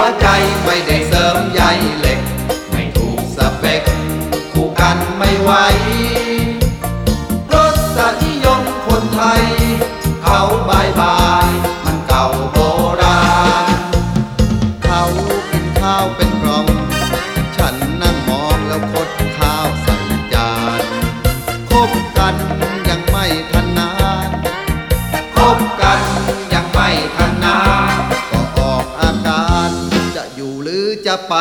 วใจไม่ได้เสริมใยเหล็ก ไม่ถูกสเปคคู่กันไม่ไหวะไป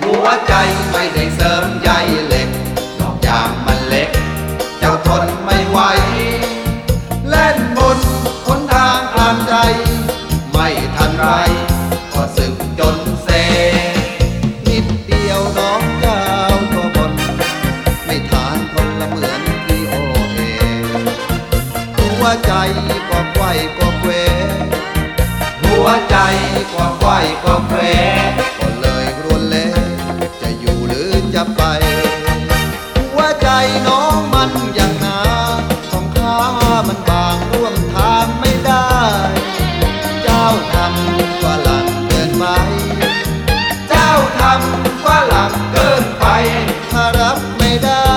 หัวใจไม่ได้เสริมใยเหล็ก นอกจากมันเล็ก เจ้าทนไม่ไหว เล่นบนคนทางกลางใจ ไม่ทันไร ก็สึกจนเซ นิดเดียวน้องเจ้าก็บน ไม่ทานคนละเหมือนที่โอเอหัวใจก็ไหวก็เกว วใจก็ไขว้ก็เควก็เลยรวนเลจะอยู่หรือจะไป หัวใจน้องมันอย่างหนาของข้ามันบางร่วมทางไม่ได้ เจ้าทำก็หลังเกินไปเจ้าทำก็หลังเกินไปถ้ารับไม่ได้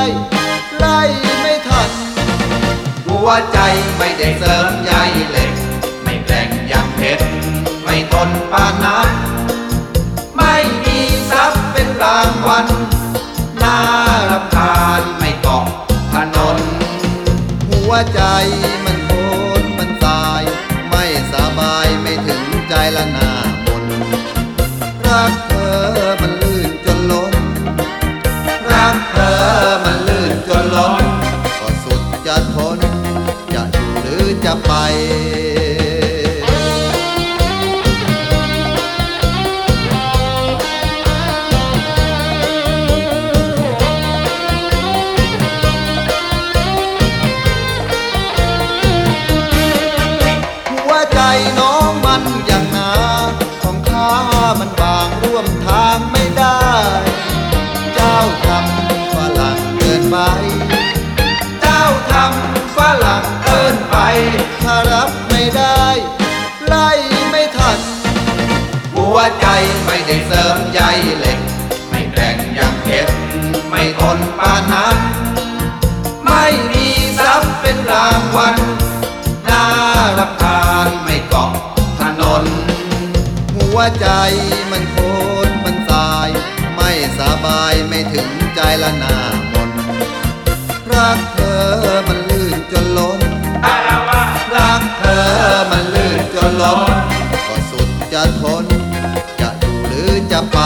ไล่ไม่ทัน หัวใจไม่ได้เสางวัลน่ารำคาญไม่เกาะถนน หัวใจมันโคนมันตาย ไม่สบายไม่ถึงใจละนามนรักเธอมันลื่นจนล้นรักเธอมันลื่นจนล้นก็สุดจะทน จะอยู่หรือจะไปาของข้ามันบางร่วมทางไม่ได้ เจ้าทำฝรั่งเกินไป เจ้าทำฝรั่งเกินไปถ้ารับไม่ได้ ไล่ไม่ทัน หัวใจไม่ได้เสริมใยเหล็ก ไม่แกร่งอย่างเพชร วใจมันโคตรมันสาย ไม่สบายไม่ถึงใจละนาบนรักเธอมันลื่นจนล้นรักเธอมันลื่นจนล้นก็สุดจะทน จะอยู่หรือจะไป